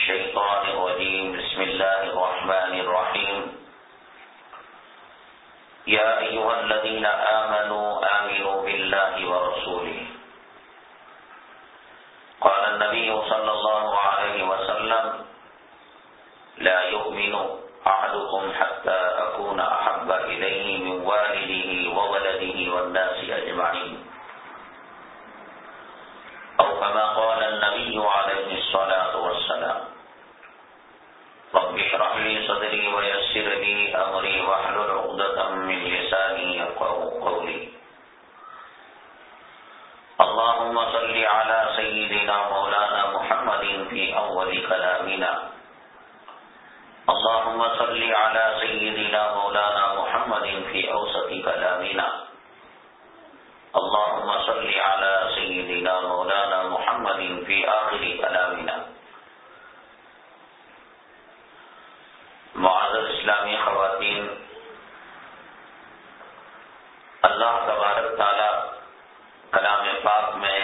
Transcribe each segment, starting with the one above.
الشيطان الرجيم. بسم الله الرحمن الرحيم. يا أيها الذين اللهم صل على سيدنا مولانا محمد في أوسط كلامنا. اللهم صل على سيدنا مولانا محمد في آخر كلامنا. معذر اسلامی خواتین اللہ تبارک تعالی کلام پاک میں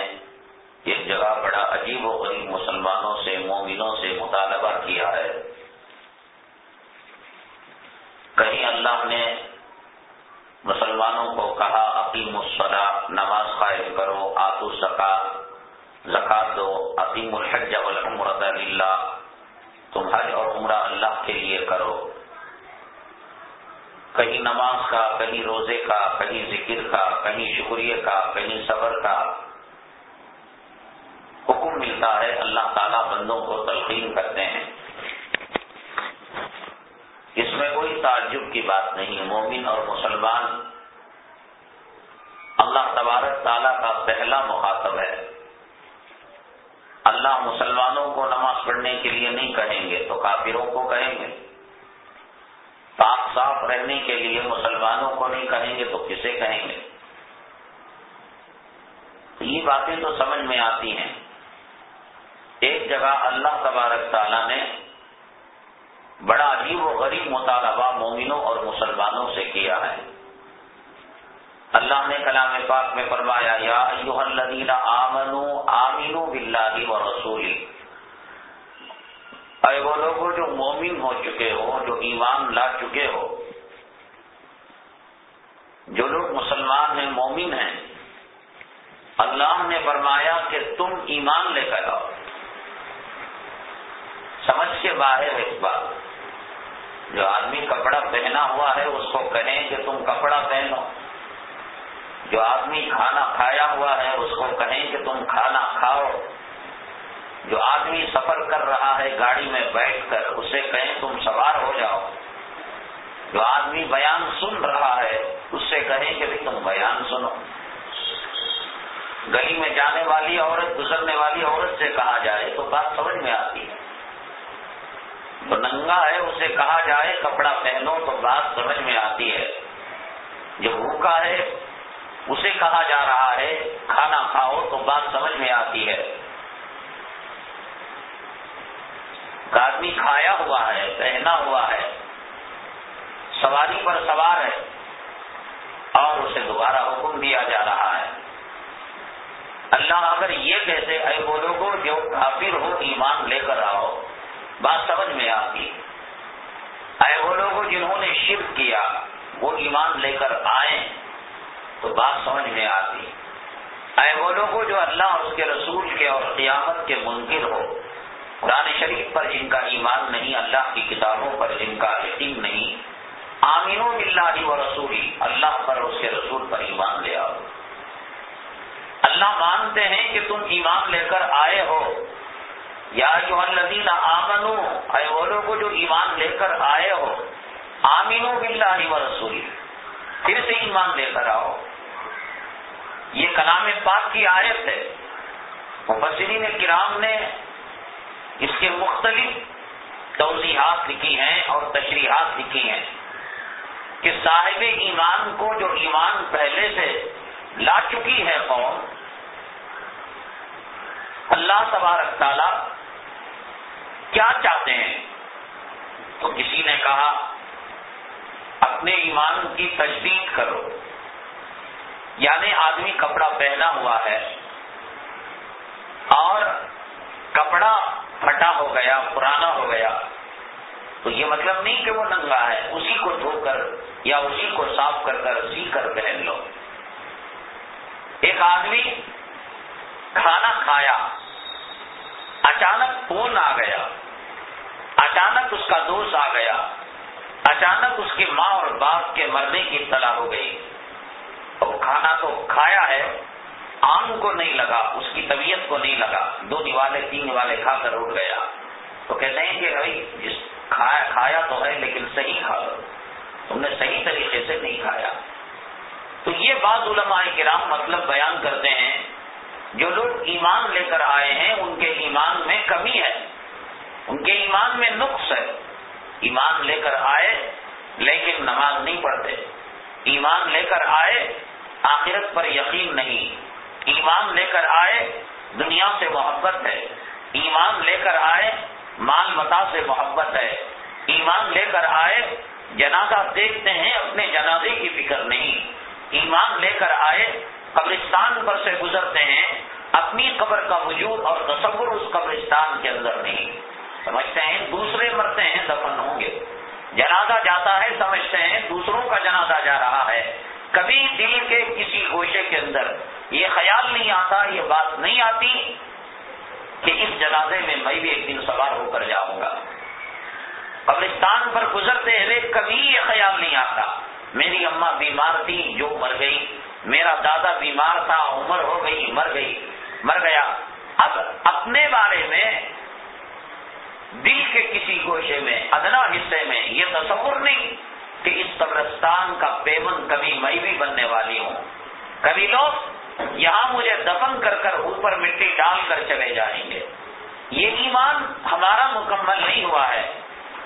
ایک جگہ بڑا عجیب و غریب مسلمانوں سے مومنوں سے مطالبہ کیا ہے کہیں اللہ نے مسلمانوں کو کہا عقیم الصلاح نماز قائم کرو آتو سکا زکات دو عقیم الحج والعمرت اللہ تم حج اور عمرہ اللہ کے لیے کرو کہیں نماز کا، کہیں روزے کا، کہیں ذکر کا، کہیں شکریہ کا، کہیں صبر کا حکم ملتا ہے۔ اللہ تعالیٰ بندوں کو تلقین کرتے ہیں۔ اس میں کوئی تعجب کی بات نہیں۔ مومن اور مسلمان، اللہ تبارک تعالیٰ کا پہلا مخاطب ہے۔ اللہ مسلمانوں کو نماز پڑھنے کے لیے نہیں کہیں گے تو کافروں کو کہیں گے۔ پاک صاف رہنے کے لیے مسلمانوں کو نہیں کہیں گے تو کسے کہیں گے؟ یہ باتیں تو سمجھ میں آتی ہیں۔ ایک جگہ اللہ تبارک تعالیٰ نے بڑا عجیب و غریب مطالبہ مومنوں اور مسلمانوں سے کیا ہے۔ اللہ نے کلام پاک میں فرمایا، یا ایوہ الذین آمنوا آمینوا باللہ و رسولی اے وہ لوگ جو مومن ہو چکے ہو، جو ایمان لا چکے ہو، جو لوگ مسلمان ہیں، مومن ہیں، اللہ نے فرمایا کہ تم ایمان لے کر آؤ۔ سمجھ کے باہر اس بات۔ جو آدمی کپڑا پہنا ہوا ہے، اس کو کہیں کہ تم کپڑا پہنو۔ جو آدمی کھانا کھایا ہوا ہے، اس کو کہیں کہ تم کھانا کھاؤ۔ جو آدمی سفر کر رہا ہے گاڑی میں بیٹھ کر، اسے کہیں تم سوار ہو جاؤ۔ جو آدمی بیان سن رہا ہے، اس سے کہیں کہ تم بیان سنو۔ گلی میں جانے والی عورت، گزرنے والی عورت سے کہا جائے تو بات سمجھ میں آتی ہے۔ تو ننگا ہے، اسے کہا جائے کپڑا پہنو تو بات سمجھ میں آتی ہے۔ جو بھوکا ہے، اسے کہا جا رہا ہے کھانا کھاؤ تو بات سمجھ میں آتی ہے۔ آدمی کھایا ہوا ہے، پہنا ہوا ہے، سواری پر سوار ہے، اور اسے دوبارہ حکم دیا جا رہا ہے۔ اللہ اگر یہ کہتے، اے وہ لوگوں جو کافر ہو، ایمان لے کر آؤ۔ بات سمجھ میں آتی اے وہ لوگ جنہوں نے شرک کیا، وہ ایمان لے کر آئے تو بات سمجھ میں آتی اے وہ لوگ جو اللہ اور اس کے رسول کے اور قیامت کے منکر ہو قرآن شریف پر جن کا ایمان نہیں، اللہ کی کتابوں پر جن کا یقین نہیں آمینوں بلّہ و رسولی، اللہ پر اس کے رسول پر ایمان لے آؤ۔ اللہ مانتے ہیں کہ تم ایمان لے کر آئے ہو۔ یا جو الدین آمنو اے وہ لوگ جو ایمان لے کر آئے ہو آمینو بلّہ و رسولی، پھر سے ایمان لے کر آؤ۔ یہ کلام پاک کی آیت ہے۔ مفسرین کرام نے اس کے مختلف توضیحات لکھی ہیں اور تشریحات لکھی ہیں کہ صاحب ایمان کو جو ایمان پہلے سے لا چکی ہے قوم، اللہ تبارک تعالی کیا چاہتے ہیں؟ تو کسی نے کہا، اپنے ایمان کی تجدید کرو۔ یعنی آدمی کپڑا پہنا ہوا ہے اور کپڑا پھٹا ہو گیا، پرانا ہو گیا۔ تو یہ مطلب نہیں کہ وہ ننگا ہے، اسی کو دھو کر یا اسی کو صاف کر کر سی کر پہن لو۔ ایک آدمی کھانا کھایا، اچانک فون آ گیا۔ اچانک اس کا دوست آ گیا۔ اچانک اس کی ماں اور باپ کے مرنے کی اطلاع ہو گئی۔ اور کھانا تو کھایا ہے آم کو نہیں لگا، اس کی طبیعت کو نہیں لگا۔ دو نوالے تین نوالے کھا کر اٹھ گیا۔ تو کہتے ہیں کہ بھائی کھایا کھایا تو ہے لیکن صحیح کھا لو۔ تم نے صحیح طریقے سے نہیں کھایا۔ تو یہ بات علماء کرام مطلب بیان کرتے ہیں، جو لوگ ایمان لے کر آئے ہیں، ان کے ایمان میں کمی ہے۔ ان کے ایمان میں نقص ہے۔ ایمان لے کر آئے، لیکن نماز نہیں پڑھتے۔ ایمان لے کر آئے، آخرت پر یقین نہیں۔ ایمان لے کر آئے، دنیا سے محبت ہے۔ ایمان لے کر آئے، مال متا سے محبت ہے۔ ایمان لے کر آئے، جنازہ دیکھتے ہیں، اپنے جنازے کی فکر نہیں۔ ایمان لے کر آئے، قبرستان پر سے گزرتے ہیں، اپنی قبر کا وجود اور تصور اس قبرستان کے اندر نہیں۔ سمجھتے ہیں؟ دوسرے مرتے ہیں، دفن ہوں گے۔ جنازہ جاتا ہے، سمجھتے ہیں، دوسروں کا جنازہ جا رہا ہے۔ کبھی دل کے کسی گوشے کے اندر یہ خیال نہیں آتا، یہ بات نہیں آتی کہ اس جنازے میں میں بھی ایک دن سوار ہو کر جاؤں گا۔ قبرستان پر گزرتے ہوئے کبھی یہ خیال نہیں آتا۔ میری اماں بیمار تھی، جو مر گئی۔ میرا دادا بیمار تھا، عمر ہو گئی، مر گئی، مر گیا۔ اب اپنے بارے میں، دل کے کسی گوشے میں، ادنا حصے میں یہ تصور نہیں کہ اس قبرستان کا پیمن کبھی میں بھی بننے والی ہوں۔ کبھی لوگ یہاں مجھے دفن کر کر اوپر مٹی ڈال کر چلے جائیں گے۔ یہ ایمان ہمارا مکمل نہیں ہوا ہے۔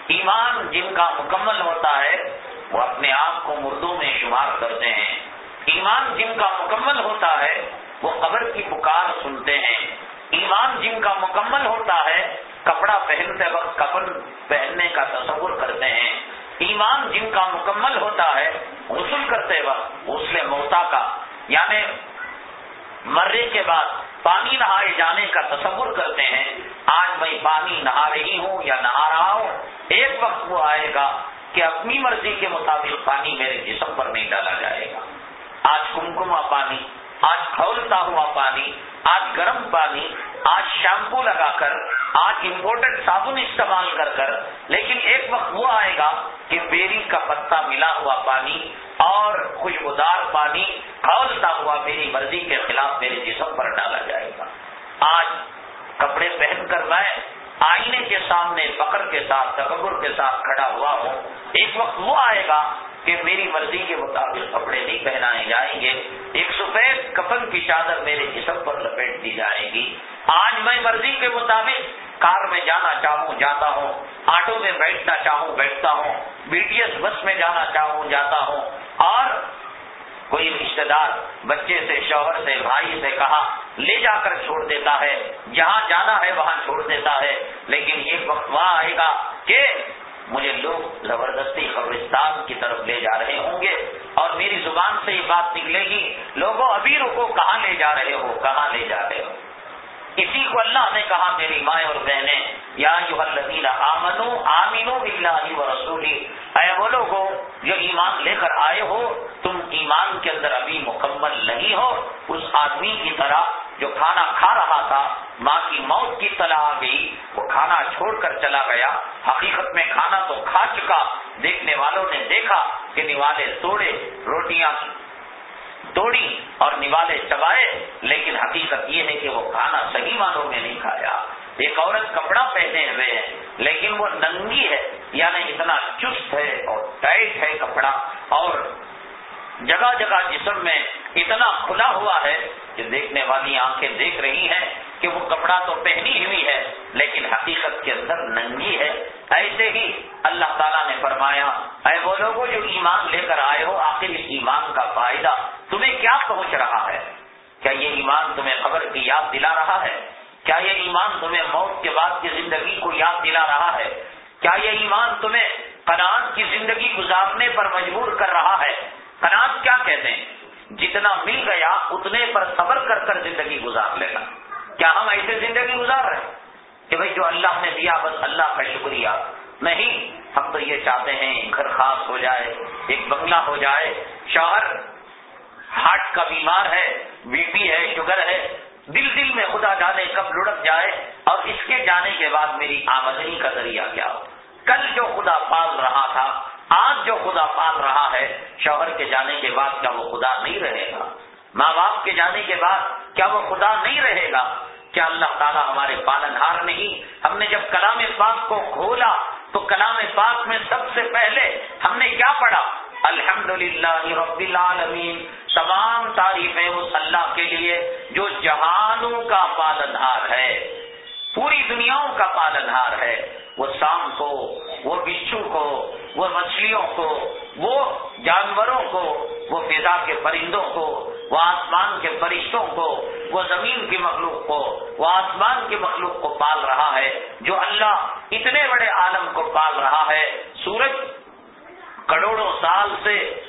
ایمان جن کا مکمل ہوتا ہے، وہ اپنے آپ کو مردوں میں شمار کرتے ہیں۔ ایمان جن کا مکمل ہوتا ہے، وہ قبر کی پکار سنتے ہیں۔ ایمان جن کا مکمل ہوتا ہے، کپڑا پہنتے وقت کپڑ پہننے کا تصور کرتے ہیں۔ ایمان جن کا مکمل ہوتا ہے، غسل کرتے وقت غسل موتا کا یعنی مرے کے بعد پانی نہائے جانے کا تصور کرتے ہیں، آج میں پانی نہا رہی ہوں یا نہا رہا ہوں، ایک وقت وہ آئے گا کہ اپنی مرضی کے مطابق پانی میرے جسم پر نہیں ڈالا جائے گا۔ آج کمکما پانی، آج کھولتا ہوا پانی، آج گرم پانی، آج شیمپو لگا کر، آج امپورٹنٹ صابن استعمال کر کر، لیکن ایک وقت وہ آئے گا کہ بیری کا پتا ملا ہوا پانی اور خوشبودار پانی کھولتا ہوا میری مرضی کے خلاف میرے جسم پر ڈالا جائے گا۔ آج کپڑے پہن کر میں آئینے کے سامنے فخر کے ساتھ، تکبر کے ساتھ کھڑا ہوا ہوں۔ ایک وقت وہ آئے گا کہ میری مرضی کے مطابق کپڑے نہیں پہنائے جائیں گے۔ ایک سفید کفن کی چادر میرے جسم پر لپیٹ دی جائے گی۔ آج میں مرضی کے مطابق کار میں جانا چاہوں، جاتا ہوں۔ آٹو میں بیٹھنا چاہوں، بیٹھتا ہوں۔ بی ٹی ایس بس میں جانا چاہوں، جاتا ہوں۔ اور کوئی رشتے دار بچے سے، شوہر سے، بھائی سے کہا، لے جا کر چھوڑ دیتا ہے، جہاں جانا ہے وہاں چھوڑ دیتا ہے لیکن ایک وقت وہاں آئے گا کہ مجھے لوگ زبردستی قبرستان کی طرف لے جا رہے ہوں گے اور میری زبان سے یہ بات نکلے گی لوگوں ابھی رکو، کہاں لے جا رہے ہو؟ کہاں لے جا رہے ہو؟ اسی کو اللہ نے کہا، میری مائیں اور بہنیں، یا جو الدین آمنو آمینو بلّہ و رسولی اے وہ لوگوں جو ایمان لے کر آئے ہو، تم ایمان کے اندر ابھی مکمل نہیں ہو، اس آدمی کی طرح جو کھانا کھا رہا تھا، ماں کی موت کی طلح آ گئی، وہ کھانا چھوڑ کر چلا گیا۔ حقیقت میں کھانا تو کھا چکا، دیکھنے والوں نے دیکھا کہ نوالے توڑے، روٹیاں توڑی اور نوالے چبائے، لیکن حقیقت یہ ہے کہ وہ کھانا صحیح معنوں میں نہیں کھایا۔ ایک عورت کپڑا پہنے ہوئے ہیں لیکن وہ ننگی ہے یعنی اتنا چست ہے اور ٹائٹ ہے کپڑا اور جگہ جگہ جسم میں اتنا کھلا ہوا ہے کہ دیکھنے والی آنکھیں دیکھ رہی ہیں کہ وہ کپڑا تو پہنی ہوئی ہے، لیکن حقیقت کے اندر ننگی ہے۔ ایسے ہی اللہ تعالیٰ نے فرمایا، اے وہ لوگوں جو ایمان لے کر آئے ہو آخر اس ایمان کا فائدہ تمہیں کیا پہنچ رہا ہے؟ کیا یہ ایمان تمہیں خبر کی یاد دلا رہا ہے؟ کیا یہ ایمان تمہیں موت کے بعد کی زندگی کو یاد دلا رہا ہے؟ کیا یہ ایمان تمہیں قناعت کی زندگی گزارنے پر مجبور کر رہا ہے؟ قناعت کیا کہتے ہیں؟ جتنا مل گیا، اتنے پر صبر کر کر زندگی گزار لینا۔ کیا ہم ایسے زندگی گزار رہے ہیں؟ کہ بھائی جو اللہ نے دیا، بس اللہ کا شکریہ۔ نہیں، ہم تو یہ چاہتے ہیں، گھر خاص ہو جائے، ایک بنگلہ ہو جائے، شوہر ہارٹ کا بیمار ہے، بی پی ہے، شوگر ہے دل دل میں خدا جانے کب لڑک جائے اور اس کے جانے کے بعد میری آمدنی کا ذریعہ کیا ہو۔ کل جو خدا پال رہا تھا، آج جو خدا پال رہا ہے، شوہر کے جانے کے بعد کیا وہ خدا نہیں رہے گا؟ ماں باپ کے جانے کے بعد کیا وہ خدا نہیں رہے گا؟ کیا اللہ تعالیٰ ہمارے پالن ہار نہیں؟ ہم نے جب کلام پاک کو کھولا، تو کلام پاک میں سب سے پہلے ہم نے کیا پڑھا؟ الحمد للہ رب العالمین، تمام تعریفیں اس اللہ کے لیے جو جہانوں کا پالن ہار ہے، پوری دنیاؤں کا پالن ہار ہے۔ وہ سام کو، وہ بچھو کو، وہ مچھلیوں کو، وہ جانوروں کو، وہ فضا کے پرندوں کو، وہ آسمان کے فرشتوں کو، وہ زمین کی مخلوق کو، وہ آسمان کی مخلوق کو پال رہا ہے، جو اللہ اتنے بڑے عالم کو پال رہا ہے۔ سورج کروڑوں سال سے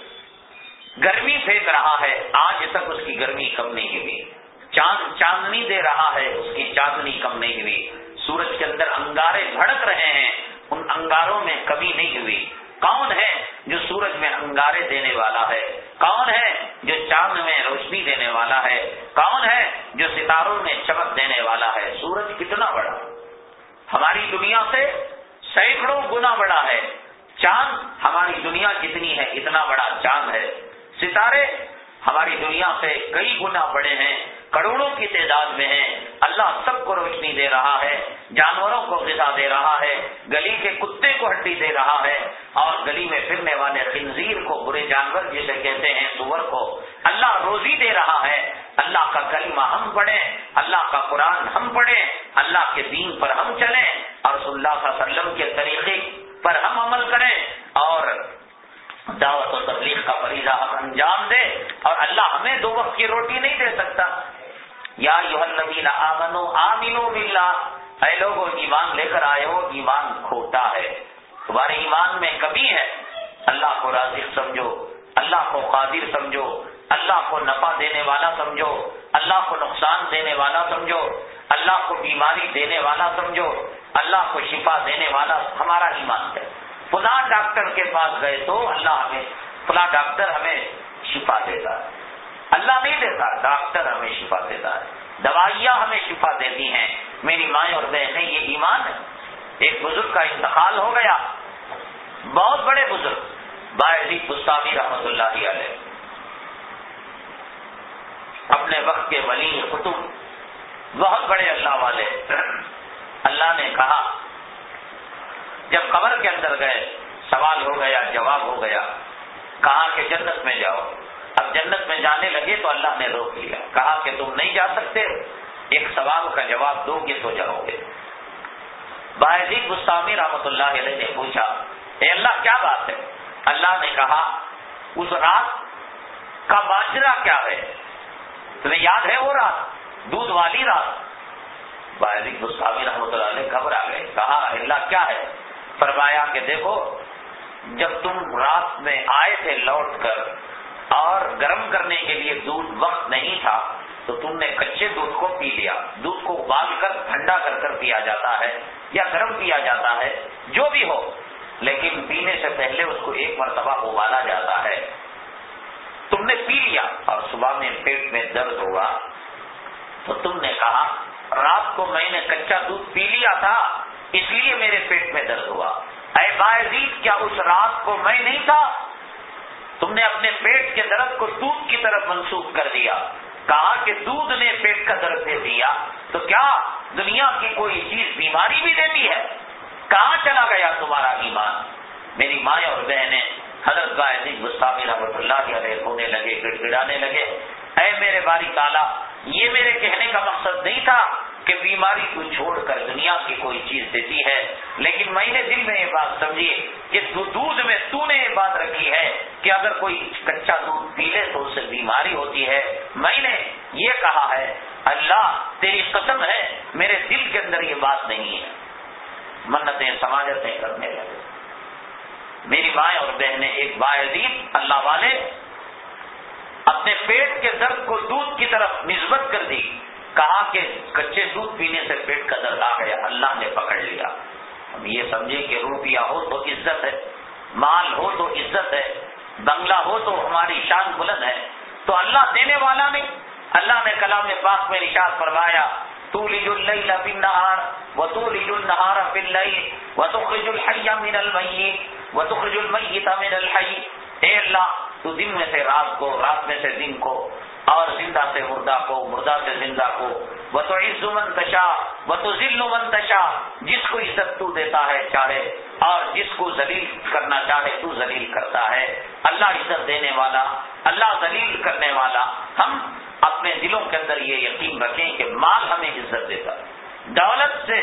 گرمی پھینک رہا ہے، آج تک اس کی گرمی کم نہیں ہوئی۔ چاند، چاندنی دے رہا ہے، اس کی چاندنی کم نہیں ہوئی۔ سورج کے اندر انگارے بھڑک رہے ہیں، ان انگاروں میں کمی نہیں ہوئی۔ کون ہے جو سورج میں انگارے دینے والا ہے؟ کون ہے جو چاند میں روشنی دینے والا ہے؟ کون ہے جو ستاروں میں چمک دینے والا ہے؟ سورج کتنا بڑا۔ ہماری دنیا سے سینکڑوں گنا بڑا ہے۔ چاند ہماری دنیا جتنی ہے، اتنا بڑا چاند ہے۔ ستارے ہماری دنیا سے کئی گنا بڑے ہیں، کروڑوں کی تعداد میں ہیں۔ اللہ سب کو روشنی دے رہا ہے، جانوروں کو غذا دے رہا ہے، گلی کے کتے کو ہڈی دے رہا ہے۔ اور گلی میں پھرنے والے خنزیر کو، برے جانور جسے کہتے ہیں، سور کو اللہ روزی دے رہا ہے۔ اللہ کا کلمہ ہم پڑھیں، اللہ کا قرآن ہم پڑھیں، اللہ کے دین پر ہم چلیں۔ اور صلی اللہ علیہ وسلم کے طریقے پر ہم عمل کریں اور دعوت کا فریضہ انجام دے اور اللہ ہمیں دو وقت کی روٹی نہیں دے سکتا۔ یا آمنو آمینو بلّہ اے لوگوں ایمان لے کر آئے ہو ایمان کھوٹا ہے۔ تمہارے ایمان میں کمی ہے۔ اللہ کو رازق سمجھو، اللہ کو قادر سمجھو، اللہ کو نفع دینے والا سمجھو، اللہ کو نقصان دینے والا سمجھو، اللہ کو بیماری دینے والا سمجھو، اللہ کو شفا دینے والا ہمارا ایمان ہے۔ فلاں ڈاکٹر کے پاس گئے تو اللہ ہمیں فلاں ڈاکٹر ہمیں شفا دیتا ہے۔ اللہ نہیں دیتا، ڈاکٹر ہمیں شفا دیتا ہے۔ دوائیاں ہمیں شفا دیتی ہیں۔ میری مائیں اور بہنیں، یہ ایمان ہے۔ ایک بزرگ کا انتقال ہو گیا۔ بہت بڑے بزرگ۔ باعثی گستاخی رحمت اللہ علیہ۔ اپنے وقت کے ولی قطب۔ بہت بڑے اللہ والے۔ اللہ نے کہا، جب قبر کے اندر گئے، سوال ہو گیا، جواب ہو گیا۔ کہا کہ جنت میں جاؤ۔ اب جنت میں جانے لگے تو اللہ نے روک لیا۔ کہا کہ تم نہیں جا سکتے۔ ایک سوال کا جواب دو گے تو جاؤ گے۔ باعث گستامی رحمت اللہ علیہ نے پوچھا، اے اللہ کیا بات ہے؟ اللہ نے کہا، اس رات کا باجرا کیا ہے؟ تمہیں یاد ہے وہ رات؟ دودھ والی رات۔ باعث گستامی رحمت اللہ نے گھبرا گئے۔ کہا اللہ کیا ہے؟ فرمایا کہ دیکھو جب تم رات میں آئے تھے لوٹ کر اور گرم کرنے کے لیے دودھ وقت نہیں تھا، تو تم نے کچے دودھ کو پی لیا۔ دودھ کو ابال کر ٹھنڈا کر کر پیا جاتا ہے یا گرم پیا جاتا ہے، جو بھی ہو۔ لیکن پینے سے پہلے اس کو ایک مرتبہ ابالا جاتا ہے۔ تم نے پی لیا اور صبح میں پیٹ میں درد ہوا تو تم نے کہا، رات کو میں نے کچا دودھ پی لیا تھا، اس لیے میرے پیٹ میں درد ہوا۔ اے باعزید کیا اس رات کو میں نہیں تھا؟ تم نے اپنے پیٹ کے درد کو دودھ کی طرف منسوخ کر دیا۔ کہا کہ دودھ نے پیٹ کا درد دے دیا۔ تو کیا دنیا کی کوئی چیز بیماری بھی دیتی ہے؟ کہاں چلا گیا تمہارا ایمان؟ میری مائیں اور بہنیں، حضرت گستافی رحمۃ اللہ علیہ ہونے لگے گڑ گڑانے لگے۔ اے میرے باری تالا یہ میرے کہنے کا مقصد نہیں تھا کہ بیماری کو چھوڑ کر دنیا کی کوئی چیز دیتی ہے۔ لیکن میں نے دل میں یہ بات سمجھی کہ دودھ میں تو نے یہ بات رکھی ہے کہ اگر کوئی کچا دودھ پی لے تو اس سے بیماری ہوتی ہے۔ میں نے یہ کہا ہے، اللہ تیری قسم ہے، میرے دل کے اندر یہ بات نہیں ہے۔ منتیں، سماجتیں کرنے لگے۔ میری مائیں اور بہنیں ایک باعزیب اللہ والے، اپنے پیٹ کے درد کو دودھ کی طرف نسبت کر دی۔ کہا کہ کچے دودھ پینے سے پیٹ کا درد آ گیا، اللہ نے پکڑ لیا۔ ہم یہ سمجھے کہ روپیہ ہو تو عزت ہے، مال ہو تو عزت ہے، بنگلہ ہو تو ہماری شان بلند ہے۔ تو اللہ دینے والا نہیں۔ اللہ نے کلام پاک میں نشاد فرمایا تو لیج اللیل فی النہار و تو لیج النہار فی اللیل و تخرج الحی من المیت و تخرج المیت من الحی۔ اے اللہ، تو دن میں سے رات کو، رات میں سے دن کو اور زندہ سے مردہ کو، مردہ سے زندہ کو۔ وہ تو عز منتشا وہ تو ذل منتشا جس کو عزت تو دیتا ہے چاہے، اور جس کو ذلیل کرنا چاہے تو ذلیل کرتا ہے۔ اللہ عزت دینے والا، اللہ ذلیل کرنے والا۔ ہم اپنے دلوں کے اندر یہ یقین رکھیں کہ مال ہمیں عزت دیتا ہے۔ دولت سے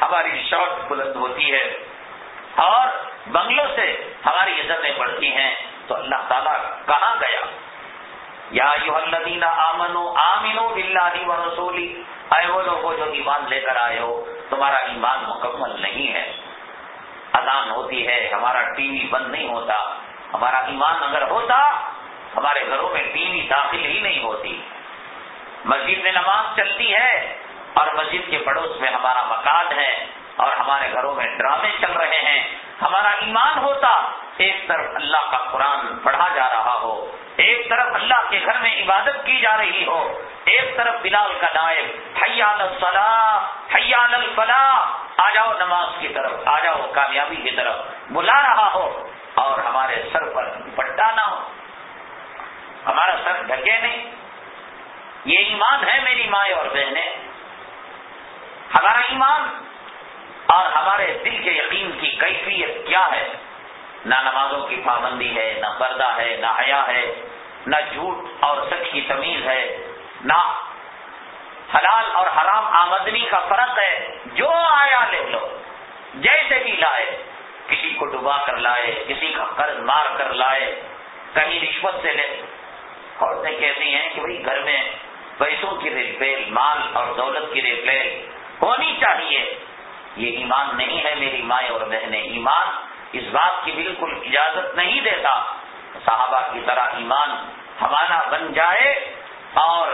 ہماری شوق بلند ہوتی ہے، اور بنگلوں سے ہماری عزتیں بڑھتی ہیں۔ تو اللہ تعالیٰ کہاں گیا؟ یا الذین آمنو آمنو باللہ و رسولی۔ اے وہ لوگوں جو ایمان لے کر آئے ہو، تمہارا ایمان مکمل نہیں ہے۔ اذان ہوتی ہے، ہمارا ٹی وی بند نہیں ہوتا۔ ہمارا ایمان اگر ہوتا، ہمارے گھروں میں ٹی وی داخل ہی نہیں ہوتی۔ مسجد میں نماز چلتی ہے اور مسجد کے پڑوس میں ہمارا مکان ہے اور ہمارے گھروں میں ڈرامے چل رہے ہیں۔ ہمارا ایمان ہوتا، ایک طرف اللہ کا قرآن پڑھا جا رہا ہو۔ ایک طرف اللہ کے گھر میں عبادت کی جا رہی ہو، ایک طرف بلال کا نائب، حیال الفلاح حیال الفلاح، آ جاؤ نماز کی طرف، آ جاؤ کامیابی کی طرف، بلا رہا ہو اور ہمارے سر پر پٹا نہ ہو۔ ہمارا سر ڈھکے نہیں۔ یہ ایمان ہے میری مائیں اور بہنیں۔ ہمارا ایمان اور ہمارے دل کے یقین کی کیفیت کیا ہے؟ نہ نمازوں کی پابندی ہے، نہ پردہ ہے، نہ حیا ہے۔ نہ جھوٹ اور سچ کی تمیز ہے، نہ حلال اور حرام آمدنی کا فرق ہے، جو آیا لے لو۔ جیسے بھی لائے، کسی کو ڈبا کر لائے، کسی کا قرض مار کر لائے، کہیں رشوت سے لے۔ عورتیں کہتی ہیں کہ بھائی گھر میں پیسوں کی ریل پیل، مال اور دولت کی ریل پیل، ہونی چاہیے۔ یہ ایمان نہیں ہے میری مائیں اور بہنیں، ایمان اس بات کی بالکل اجازت نہیں دیتا۔ صحابہ کی طرح ایمان ہمارا بن جائے اور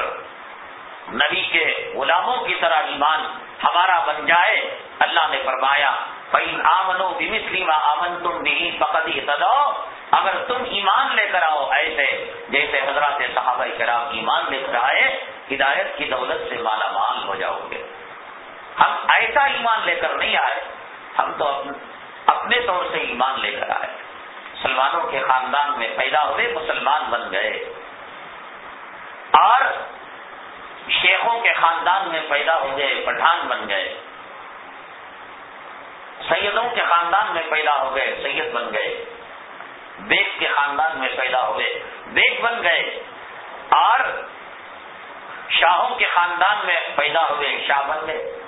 نبی کے غلاموں کی طرح ایمان ہمارا بن جائے۔ اللہ نے فرمایا آمنو بمسلم آمن تم بھی فقدی اگر تم ایمان لے کر آؤ ایسے، جیسے حضرات صحابہ کرام ایمان لے کر آئے، ہدایت کی دولت سے مالا مال ہو جاؤ گے۔ ہم ایسا ایمان لے کر نہیں آئے، ہم تو اپنے طور سے ایمان لے کر آئے۔ مسلمانوں کے خاندان میں پیدا ہوئے مسلمان بن گئے۔ اور شیخوں کے خاندان میں پیدا ہو گئے، پٹھان بن گئے۔ سیدوں کے خاندان میں پیدا ہو گئے، سید بن گئے۔ بیگ کے خاندان میں پیدا ہوئے، بیگ بن گئے۔ اور شاہوں کے خاندان میں پیدا ہوئے، شاہ بن گئے۔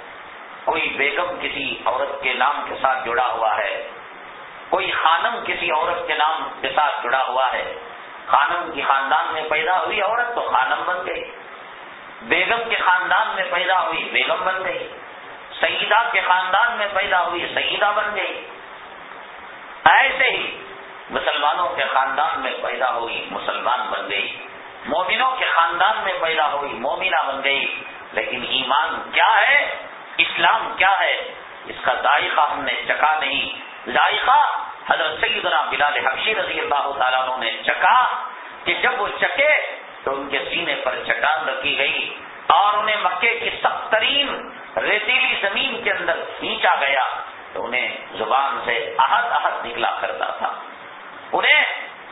کوئی بیگم کسی عورت کے نام کے ساتھ جڑا ہوا ہے۔ کوئی خانم کسی عورت کے نام کے ساتھ جڑا ہوا ہے۔ خانم کی خاندان میں پیدا ہوئی عورت تو خانم بن گئی۔ بیگم کے خاندان میں پیدا ہوئی بیگم بن گئی۔ سیدہ کے خاندان میں پیدا ہوئی سیدہ بن گئی۔ ایسے ہی مسلمانوں کے خاندان میں پیدا ہوئی مسلمان بن گئی۔ مومنوں کے خاندان میں پیدا ہوئی مومنہ بن گئی۔ لیکن ایمان کیا ہے؟ اسلام کیا ہے؟ اس کا ذائقہ ہم نے چکا نہیں۔ ذائقہ حضرت سیدنا بلال حبشی رضی اللہ تعالیٰ نے چکا کہ جب وہ چکے تو ان کے سینے پر چٹان رکھی گئی اور انہیں مکے کی سخت ترین ریتیلی زمین کے اندر کھینچا گیا تو انہیں زبان سے احد احد نکلا کرتا تھا۔ انہیں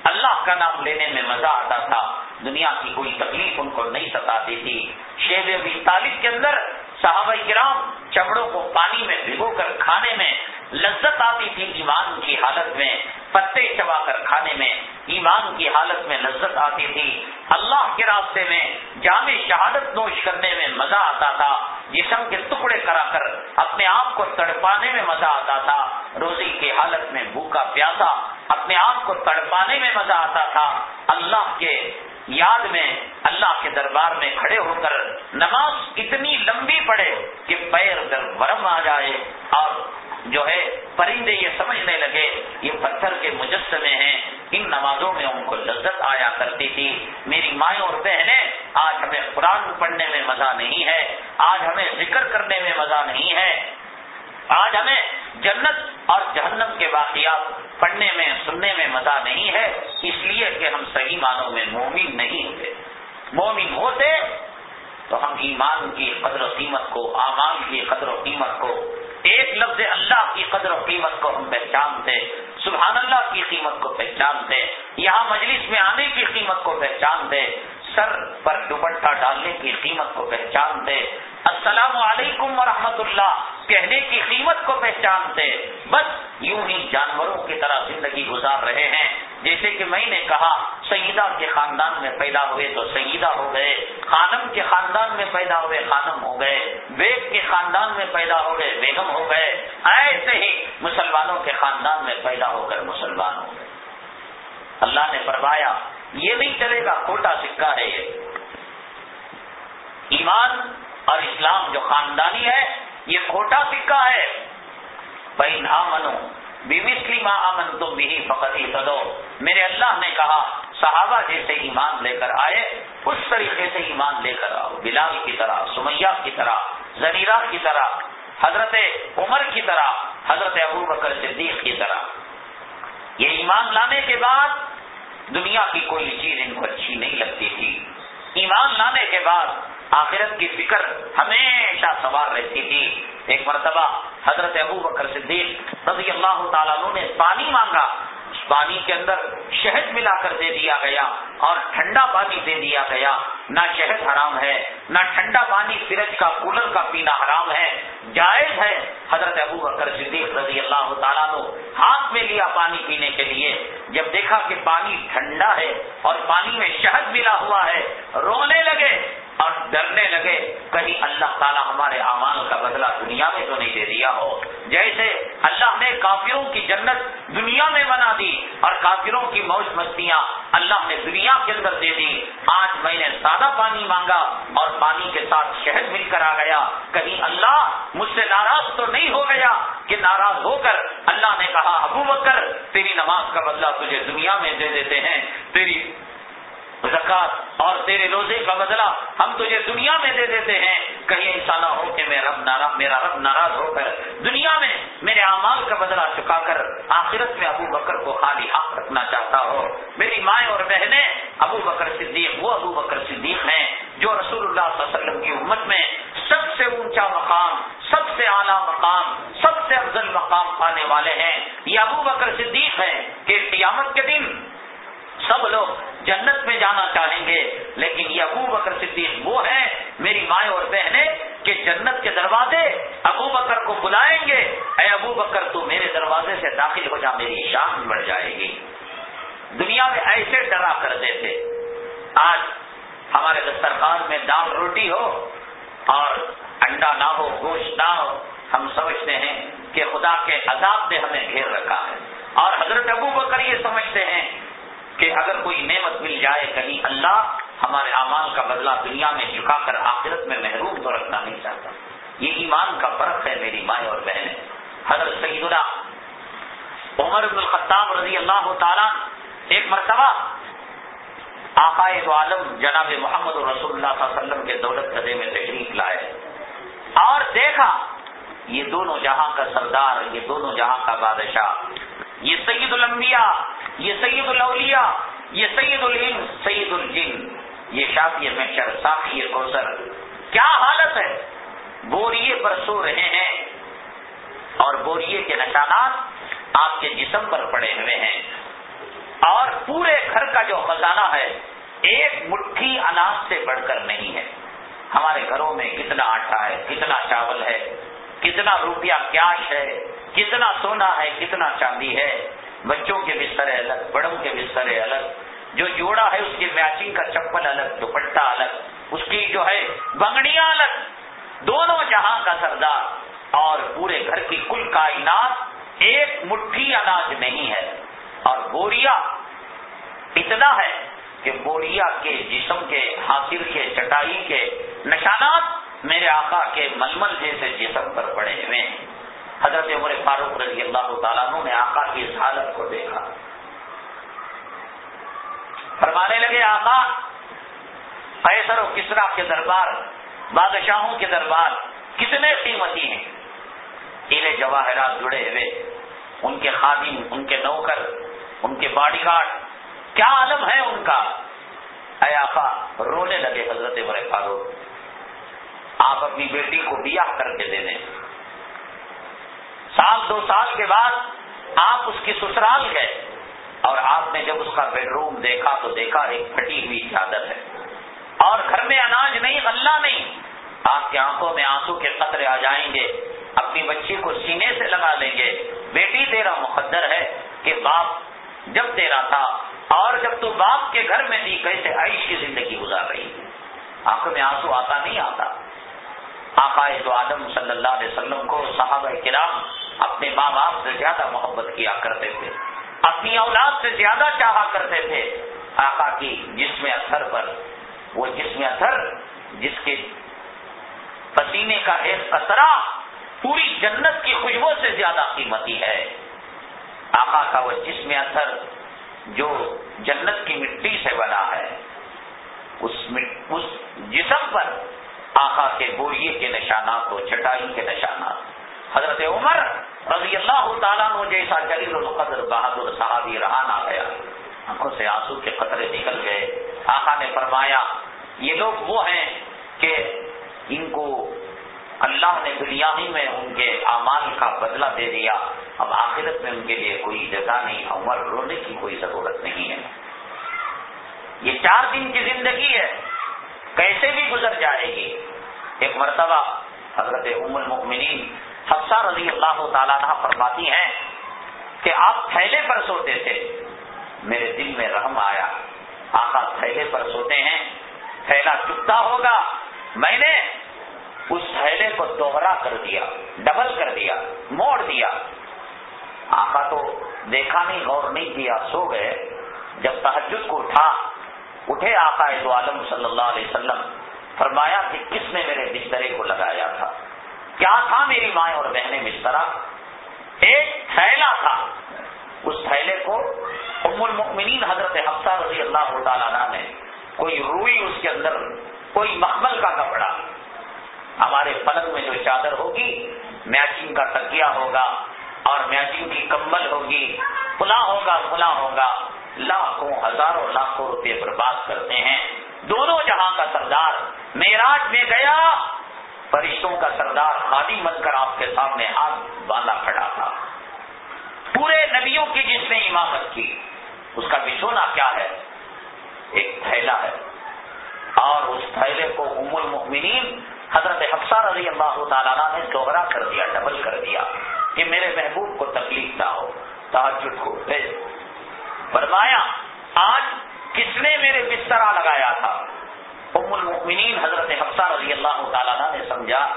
اللہ کا نام لینے میں مزہ آتا تھا۔ دنیا کی کوئی تکلیف ان کو نہیں ستاتی تھی۔ شیب ابھی طالب کے اندر صحابہ کرام چمڑوں کو پانی میں بھگو کر کھانے میں لذت آتی تھی ایمان کی حالت میں، پتے چبا کر کھانے میں۔ ایمان کی حالت میں لذت آتی تھی۔ اللہ کے راستے میں جامع شہادت نوش کرنے میں مزہ آتا تھا۔ جسم کے ٹکڑے کرا کر اپنے آپ کو تڑپانے میں مزہ آتا تھا۔ روزی کی حالت میں بھوکا پیاسا اپنے آپ کو تڑپانے میں مزہ آتا تھا۔ اللہ کے یاد میں، اللہ کے دربار میں کھڑے ہو کر نماز اتنی لمبی پڑے کہ پیر در ورم آ جائے۔ اور جو ہے پرندے یہ سمجھنے لگے، یہ پتھر کے مجسمے ہیں، ان نمازوں میں ان کو لذت آیا کرتی تھی۔ میری مائیں اور بہنیں، آج ہمیں قرآن پڑھنے میں مزہ نہیں ہے، آج ہمیں ذکر کرنے میں مزہ نہیں ہے۔ آج ہمیں جنت اور جہنم کے واقعات پڑھنے میں، سننے میں مزہ نہیں ہے، اس لیے کہ ہم صحیح معنوں میں مومن نہیں ہوتے۔ مومن ہوتے تو ہم ایمان کی قدر و قیمت کو امان کی قدر و قیمت کو ایک لفظ اللہ کی قدر و قیمت کو ہم پہچانتے سبحان اللہ کی قیمت کو پہچانتے یہاں مجلس میں آنے کی قیمت کو پہچانتے سر پر دوپٹہ ڈالنے کی قیمت کو پہچانتے السلام علیکم ورحمۃ اللہ، کہنے کی قیمت کو پہچانتے بس یوں ہی جانوروں کی طرح زندگی گزار رہے ہیں۔ جیسے کہ میں نے کہا، سیدہ کے خاندان میں پیدا ہوئے تو سیدہ ہو گئے، خانم کے خاندان میں پیدا ہوئے خانم ہو گئے، بیگ کے خاندان میں پیدا ہو گئے بیگم ہو گئے، ایسے ہی مسلمانوں کے خاندان میں پیدا ہو کر مسلمان ہو گئے۔ اللہ نے فرمایا، یہ نہیں چلے گا، کھوٹا سکہ ہے یہ۔ ایمان اور اسلام جو خاندانی ہے، یہ کھوٹا سکہ ہے۔ بھائی نہ منو بی ماں امن تم بھی فقط ہی سدو میرے اللہ نے کہا، صحابہ جیسے ایمان لے کر آئے، اس طریقے سے ایمان لے کر آؤ۔ بلال کی طرح، سمیہ کی طرح زنیرہ کی طرح، حضرت عمر کی طرح، حضرت ابو بکر صدیق کی طرح۔ یہ ایمان لانے کے بعد دنیا کی کوئی چیز ان کو اچھی نہیں لگتی تھی۔ ایمان لانے کے بعد آخرت کی فکر ہمیشہ سوار رہتی تھی۔ ایک مرتبہ حضرت ابو بکر صدیق رضی اللہ تعالیٰ نے پانی مانگا۔ پانی کے اندر شہد ملا کر دے دیا گیا اور ٹھنڈا پانی دے دیا گیا۔ نہ شہد حرام ہے، نہ ٹھنڈا پانی فریج کا، کولر کا پینا حرام ہے۔ جائز ہے، حضرت ابو بکر صدیق رضی اللہ تعالیٰ نے ہاتھ میں لیا پانی پینے کے لیے۔ جب دیکھا کہ پانی ٹھنڈا ہے اور پانی میں شہد ملا ہوا ہے، رونے لگے۔ اور ڈرنے لگے، کہیں اللہ تعالیٰ ہمارے امان کا بدلہ دنیا میں تو نہیں دے دیا ہو۔ جیسے اللہ نے کافروں کی جنت دنیا میں بنا دی اور کافروں کی موج مستیاں اللہ نے دنیا کے اندر دے دی۔ آج میں نے سادہ پانی مانگا اور پانی کے ساتھ شہد مل کر آ گیا۔ کہیں اللہ مجھ سے ناراض تو نہیں ہو گیا کہ ناراض ہو کر اللہ نے کہا، ابو بکر، تیری نماز کا بدلہ تجھے دنیا میں دے دیتے ہیں، تیری زکات اور تیرے روزے کا بدلہ ہم تجھے دنیا میں دے دیتے ہیں۔ کہیں ایسا نہ ہو کہ میرا رب ناراض میرا رب ناراض ہو کر دنیا میں میرے اعمال کا بدلہ چکا کر آخرت میں ابو بکر کو خالی ہاتھ رکھنا چاہتا ہو۔ میری مائیں اور بہنیں ابو بکر صدیق، وہ ابو بکر صدیق ہیں جو رسول اللہ صلی اللہ علیہ وسلم کی امت میں سب سے اونچا مقام، سب سے اعلیٰ مقام، سب سے افضل مقام پانے والے ہیں۔ یہ ابو بکر صدیق ہیں کہ قیامت کے دن سب لوگ جنت میں جانا چاہیں گے۔ لیکن یہ ابو بکر صدیق وہ ہیں، میری مائیں اور بہنیں، کہ جنت کے دروازے ابو بکر کو بلائیں گے۔ اے ابو بکر، تو میرے دروازے سے داخل ہو جا، میری شان بڑھ جائے گی۔ دنیا میں ایسے ڈرا کر دیتے۔ آج ہمارے دسترخوان میں دال روٹی ہو اور انڈا نہ ہو، گوشت نہ ہو، ہم سمجھتے ہیں کہ خدا کے عذاب نے ہمیں گھیر رکھا ہے۔ اور حضرت ابو بکر یہ سمجھتے ہیں کہ اگر کوئی نعمت مل جائے کہیں اللہ، ہمارے اعمال کا بدلہ دنیا میں چکا کر آخرت میں محروم تو رکھنا نہیں چاہتا۔ یہ ایمان کا فرق ہے میری مائیں اور بہنیں۔ حضرت سیدنا عمر بن الخطاب رضی اللہ تعالیٰ ایک مرتبہ آقائے عالم جناب محمد رسول اللہ صلی اللہ علیہ وسلم کے دولت قدے میں تشریف لائے اور دیکھا یہ دونوں جہاں کا سردار، یہ دونوں جہاں کا بادشاہ۔ یہ سید الانبیاء، یہ سید الاولیاء، یہ سید العلم سید الجن۔ یہ شافی محشر ساقی کوثر۔ کیا حالت ہے؟ بوریے پر سو رہے ہیں۔ اور بوریے کے نشانات آپ کے جسم پر پڑے ہوئے ہیں۔ اور پورے گھر کا جو خزانہ ہے، ایک مٹھی اناج سے بڑھ کر نہیں ہے۔ ہمارے گھروں میں کتنا آٹا ہے، کتنا چاول ہے کتنا روپیہ کیش ہے، کتنا سونا ہے، کتنا چاندی ہے۔ بچوں کے بستر الگ، بڑوں کے بستر الگ۔ جو جوڑا ہے، اس کی میچنگ کا چپل الگ، دوپٹہ الگ۔ اس کی جو ہے، بنگڑیاں الگ۔ دونوں جہاں کا سردار۔ اور پورے گھر کی کل کائنات ایک مٹھی اناج نہیں ہے۔ اور بوریا اتنا ہے کہ بوریا کے جسم کے، حاصل کے، چٹائی کے نشانات میرے آقا کے ململ جیسے جسم پر پڑے ہوئے حضرت عمر فاروق رضی اللہ تعالیٰ نے آقا کی اس حالت کو دیکھا۔ فرمانے لگے، آقا ایسر و کسرا کے دربار، بادشاہوں کے دربار کتنے قیمتی ہیں؟ انہیں جواہرات جڑے ہوئے، ان کے خادم، ان کے نوکر، ان کے باڈی گارڈ، کیا عالم ہے ان کا؟ اے آقا، رونے لگے حضرت بڑے فاروق۔ آپ اپنی بیٹی کو بیاہ کر کے دے دیں سال دو سال کے بعد آپ اس کی سسرال گئے اور آپ نے جب اس کا بیڈ روم دیکھا تو دیکھا ایک پھٹی ہوئی چادر ہے۔ اور گھر میں اناج نہیں، غلہ نہیں۔ آپ کی آنکھوں میں آنسو کے قطرے آ جائیں گے، اپنی بچی کو سینے سے لگا لیں گے۔ بیٹی، تیرا مقدر ہے کہ باپ جب تیرا تھا اور جب تو باپ کے گھر میں تھی، کیسے عائش کی زندگی گزار رہی۔ آنکھوں میں آنسو آتا نہیں آتا۔ آقا تو آدم صلی اللہ علیہ وسلم کو صحابہ کرام اپنے ماں باپ سے زیادہ محبت کیا کرتے تھے۔ اپنی اولاد سے زیادہ چاہا کرتے تھے۔ آقا کی جسم اثر پر، وہ جسم اثر جس کے پسینے کا ایک قطرہ پوری جنت کی خوشبو سے زیادہ قیمتی ہے۔ آقا کا وہ جسم اثر جو جنت کی مٹی سے بنا ہے۔ اس اس جسم پر آقا کے بوریے کے نشانات و چٹائی کے نشانات۔ حضرت عمر رضی اللہ تعالیٰ نے جیسا جلیل القدر بہادر صحابی رہا نہ گیا۔ آنکھوں سے آنسو کے قطرے نکل گئے۔ آقا نے فرمایا، یہ لوگ وہ ہیں کہ ان کو اللہ نے دنیا ہی میں ان کے اعمال کا بدلہ دے دیا۔ اب آخرت میں ان کے لیے کوئی جگہ نہیں، عمر رونے کی کوئی ضرورت نہیں ہے۔ یہ چار دن کی زندگی ہے۔ کیسے بھی گزر جائے گی؟ ایک مرتبہ حضرت ام المؤمنین حفصہ رضی اللہ تعالیٰ فرماتی ہیں کہ آپ تھیلے پر سوتے تھے۔ میرے دل میں رحم آیا۔ آقا تھیلے پر سوتے ہیں۔ تھیلا چکتا ہوگا۔ میں نے اس تھیلے کو دوہرا کر دیا، ڈبل کر دیا، موڑ دیا۔ آقا تو دیکھا نہیں، غور نہیں کیا، سو گئے۔ جب تحجد کو اٹھا اٹھے آقا دو عالم صلی اللہ علیہ وسلم، فرمایا کہ کس نے میرے بسترے کو لگایا تھا؟ کیا تھا میری مائیں اور بہنیں بسترا ایک تھیلا تھا۔ اس تھیلے کو ام المؤمنین حضرت حفصہ رضی اللہ تعالیٰ نے کوئی روئی اس کے اندر، کوئی مخمل کا کپڑا۔ ہمارے پلنگ میں جو چادر ہوگی میچنگ کا تکیا ہوگا اور میچنگ کی کمبل ہوگی فلاں ہوگا فلاں ہوگا۔ لاکھوں، ہزاروں، لاکھوں روپے برباد کرتے ہیں۔ دونوں جہاں کا سردار میراج میں گیا، فرشتوں کا سردار خالی بن کر آپ کے سامنے ہاتھ باندھا کھڑا تھا۔ پورے نبیوں کی جس نے امامت کی، اس کا بچھونا کیا ہے؟ ایک تھیلا ہے۔ اور اس تھیلے کو ام المؤمنین حضرت حفصہ رضی اللہ تعالیٰ نے دوہرا کر دیا، ڈبل کر دیا کہ میرے محبوب کو تکلیف نہ ہو، تحجد کو فرمایا، آج کس نے میرے بسترا لگایا تھا؟ ام المؤمنین حضرت حفصہ رضی اللہ تعالیٰ نے سمجھا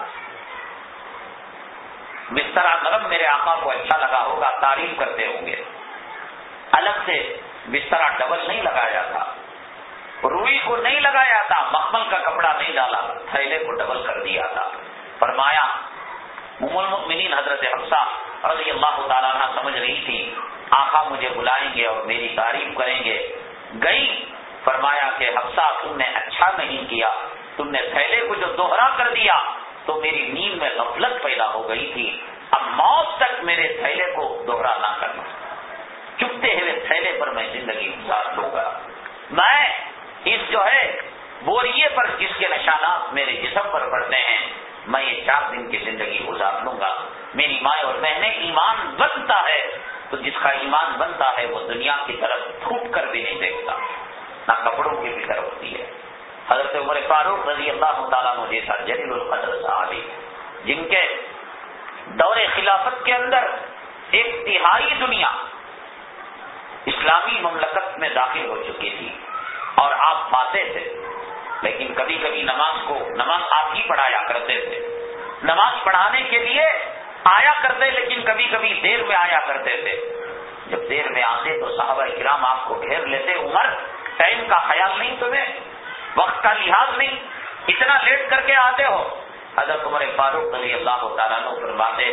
بسترا نرم میرے آقا کو اچھا لگا ہوگا، تعریف کرتے ہوں گے۔ الگ سے بسترا ڈبل نہیں لگایا تھا۔ روئی کو نہیں لگایا تھا، مخمل کا کپڑا نہیں ڈالا، تھیلے کو ڈبل کر دیا تھا۔ فرمایا المؤمنین حضرت حفصہ رضی اللہ تعالیٰ سمجھ رہی تھی آقا مجھے بلائیں گے اور میری تعریف کریں گے۔ گئی۔ فرمایا کہ حفصہ، تم نے اچھا نہیں کیا۔ تم نے تھیلے کو جو دوہرا کر دیا، تو میری نیند میں غفلت پیدا ہو گئی تھی۔ اب موت تک میرے تھیلے کو دوہرا نہ کرنا۔ چپتے ہوئے تھیلے پر میں زندگی گزار دوں گا۔ میں اس جو ہے، بوریے پر جس کے نشانات میرے جسم پر پڑتے ہیں، میں یہ چار دن کی زندگی گزار لوں گا۔ میری مائیں اور بہنیں ایمان بنتا ہے۔ تو جس کا ایمان بنتا ہے وہ دنیا کی طرف پھوٹ کر بھی نہیں دیکھتا، نہ کپڑوں کی فکر ہوتی ہے۔ حضرت عمر فاروق رضی اللہ تعالیٰ مجھے جلیل القدر صحابی، جن کے دور خلافت کے اندر ایک تہائی دنیا اسلامی مملکت میں داخل ہو چکی تھی۔ اور آپ پاتے تھے، لیکن کبھی کبھی نماز کو، نماز آپ ہی پڑھایا کرتے تھے۔ نماز پڑھانے کے لیے آیا کرتے لیکن کبھی کبھی دیر میں آیا کرتے تھے۔ جب دیر میں آتے تو صحابہ کرام آپ کو گھیر لیتے۔ عمر، ٹائم کا خیال نہیں تمہیں، وقت کا لحاظ نہیں۔ اتنا لیٹ کر کے آتے ہو۔ حضرت عمر فاروق رضی اللہ تعالیٰ فرماتے،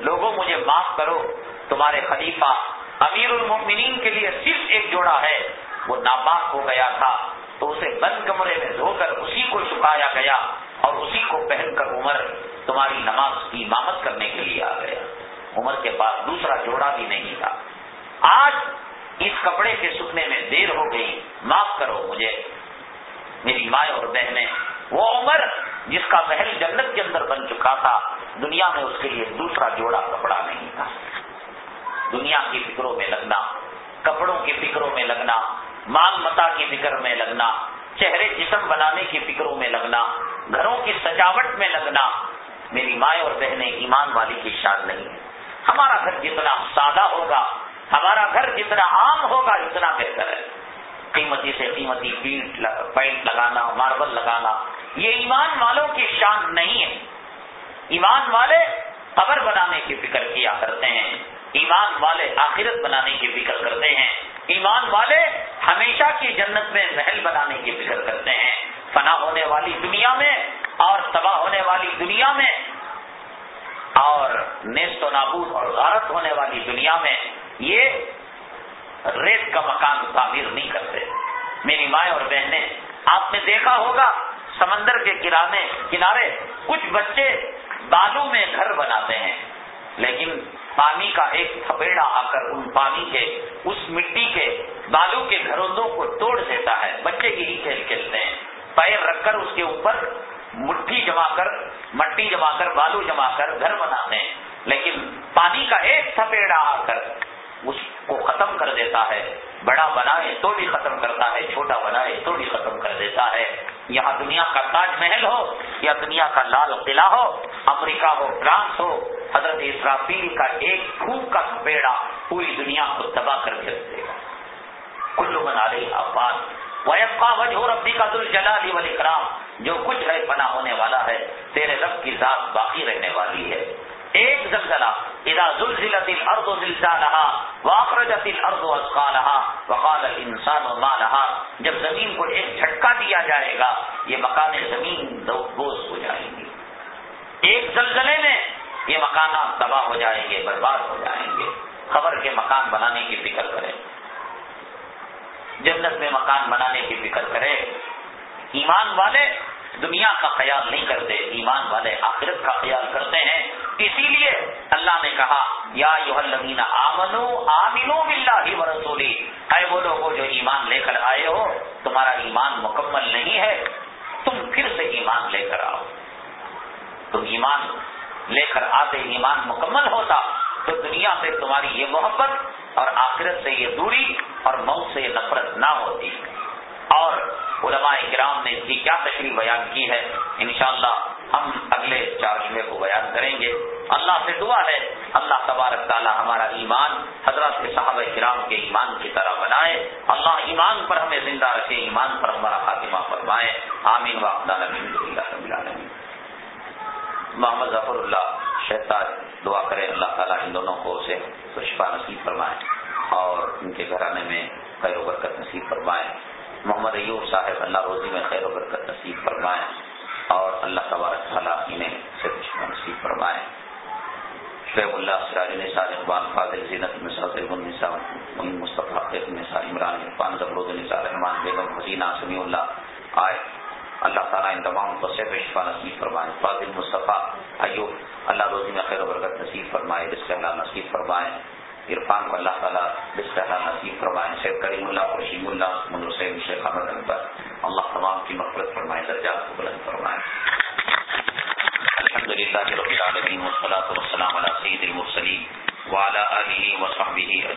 لوگوں مجھے معاف کرو، تمہارے خلیفہ امیر المؤمنین کے لیے صرف ایک جوڑا ہے۔ وہ ناپاک ہو گیا تھا، تو اسے بند کمرے میں دھو کر اسی کو چھپایا گیا۔ اور اسی کو پہن کر عمر تمہاری نماز کی امامت کرنے کے لیے آ گیا۔ عمر کے پاس دوسرا جوڑا بھی نہیں تھا۔ آج اس کپڑے کے سکنے میں دیر ہو گئی۔ معاف کرو مجھے۔ میری مائیں اور بہنیں۔ وہ عمر جس کا محل جنت کے اندر بن چکا تھا، دنیا میں اس کے لیے دوسرا جوڑا کپڑا نہیں تھا۔ دنیا کی فکروں میں لگنا، کپڑوں کی فکروں میں لگنا، مال متا کی فکر میں لگنا چہرے جسم بنانے کی فکروں میں لگنا، گھروں کی سجاوٹ میں لگنا، میری مائیں اور بہنیں ایمان والی کی شان نہیں ہے ہمارا گھر جتنا سادہ ہوگا، ہمارا گھر جتنا عام ہوگا، اتنا بہتر ہے۔ قیمتی سے قیمتی پیٹ پینٹ لگانا، ماربل لگانا، یہ ایمان والوں کی شان نہیں ہے۔ ایمان والے قبر بنانے کی فکر کیا کرتے ہیں، ایمان والے آخرت بنانے کی فکر کرتے ہیں۔ ایمان والے کی جنت میں محل بنانے کی فکر کرتے ہیں۔ فنا ہونے والی دنیا میں اور تباہ ہونے والی دنیا میں اور نیست و نابود اور غارت ہونے والی دنیا میں یہ ریت کا مکان تعمیر نہیں کرتے۔ میری مائیں اور بہنیں، آپ نے دیکھا ہوگا سمندر کے کرانے، کنارے کچھ بچے بالو میں گھر بناتے ہیں، لیکن پانی کا ایک تھپیڑا آ کر ان پانی کے، اس مٹی کے بالو کے گھروندوں کو توڑ دیتا ہے۔ بچے یہی کھیل کھیلتے ہیں۔ پیر رکھ کر اس کے اوپر مٹھی جما کر، مٹی جما کر بالو جما کر گھر بناتے ہیں۔ لیکن پانی کا ایک تھپیڑا آ کر، اس کو ختم کر دیتا ہے۔ بڑا بنائے تو بھی ختم کرتا ہے، چھوٹا بنائے تو بھی ختم کر دیتا ہے۔ یہاں دنیا کا تاج محل ہو یا دنیا کا لال قلعہ ہو، امریکہ ہو، فرانس ہو، حضرت اسرافیل کا ایک پھوک کا تھپیڑا پوری دنیا کو تباہ کر کے دے گا کلو بنا رہی آباد ویقا وجہ ربی کا دل جلال والاکرام جو کچھ ہے فنا ہونے والا ہے، تیرے رب کی ذات باقی رہنے والی ہے۔ ایک زلزلہ، اذا زلزلت الارض زلزالها واخرجت الارض اثقالها، وقال الانسان ما لها، جب زمین کو ایک جھٹکا دیا جائے گا، یہ مکان زمین دو بوس ہو جائیں گے ایک زلزلے میں یہ مکانات تباہ ہو جائیں گے، برباد ہو جائیں گے۔ خبر کے مکان بنانے کی فکر کریں۔ جنت میں مکان بنانے کی فکر کرے ایمان والے دنیا کا خیال نہیں کرتے، ایمان والے آخرت کا خیال کرتے ہیں۔ اسی لیے اللہ نے کہا، یا آمنو آمنو بلّہ و رسولی۔ اے وہ لوگ جو ایمان لے کر آئے ہو، تمہارا ایمان مکمل نہیں ہے، تم پھر سے ایمان لے کر آؤ۔ تم ایمان لے کر آتے، ایمان مکمل ہوتا، تو دنیا سے تمہاری یہ محبت اور آخرت سے یہ دوری اور موت سے یہ نفرت نہ ہوتی۔ اور علماء کرام نے اس کی کیا تشریح بیان کی ہے؟ انشاءاللہ ہم اگلے بیان کریں گے۔ اللہ سے دعا ہے۔ اللہ تبارک تعالیٰ ہمارا ایمان حضرت صحابہ کرام کے ایمان کی طرح بنائے۔ اللہ ایمان پر ہمیں زندہ رکھے، ایمان پر ہمارا خاتمہ فرمائے۔ آمین۔ محمد ظفر اللہ شہتاج دعا کرے اللہ تعالیٰ ان دونوں کو اسے شفا نصیب فرمائے اور ان کے گھرانے میں خیر و برکت نصیب فرمائے۔ محمد ایوب صاحب، اللہ روزی میں خیر و برکت نصیب فرمائے اور اللہ تبارک تعالیٰ انہیں نصیب فرمائے شعیب اللہ سراج نثار اقبال فاضل زینت نثار النساء مصطفیٰ نثار عمران عرفان زبرود نثار رحمان بیگم حسینہ سمیع اللہ آئے۔ اللہ تعالیٰ ان تمام کو صحت شفا نصیب فرمائے۔ فاضل مصطفیٰ ایوب اللہ روزی میں خیر و برکت نصیب فرمائے۔ رزق اللہ نصیب فرمائے۔ عرفان کو اللہ تعالیٰ رزق اللہ نصیب فرمائے۔ شیخ کریم اللہ رشیم اللہ منظر شیخ احمد اکبر۔ اللہ تمام کی مفرت درجات کو بلند فرمائے۔ الحمد للہ رب العالمین والصلاة والسلام علی سید المرسلین وعلى آلہ وصحبہ